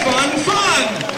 fun, fun!